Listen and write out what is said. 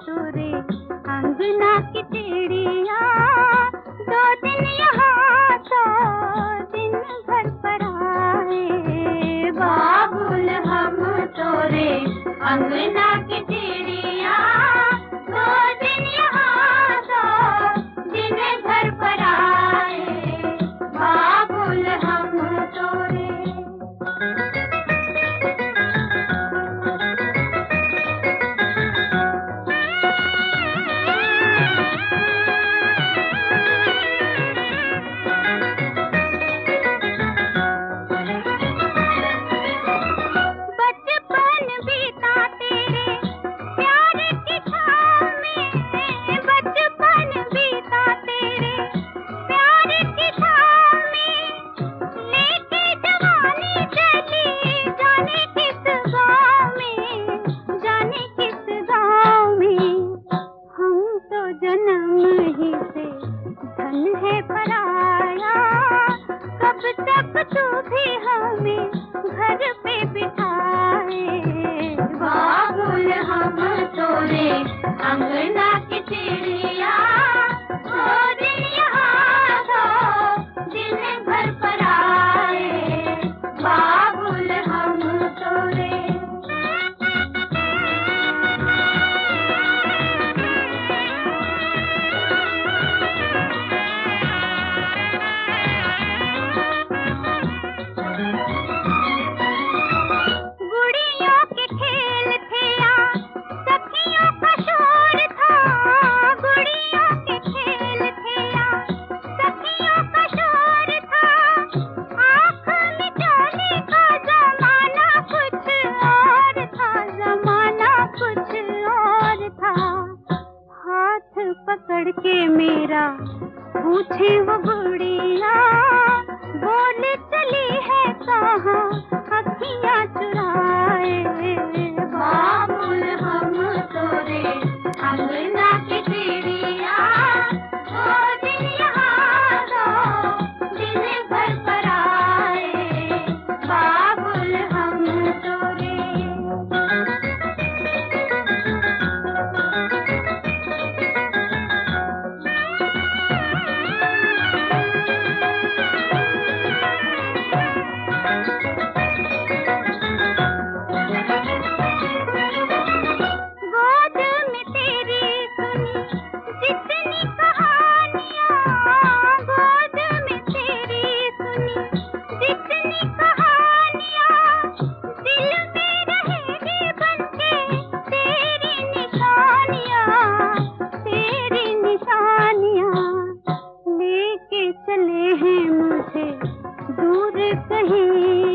चूरे, अंगना की चिड़िया, दो दिन यहाँ तो दिन भर पड़ा बाबुल हम चोरे, अंगना की जो भी हमें घर पे बिठाए। बाबुल हम तोरे अंगना किसी लड़के मेरा पूछे वो बुढ़िया बोले चली है कहाँ? नहीं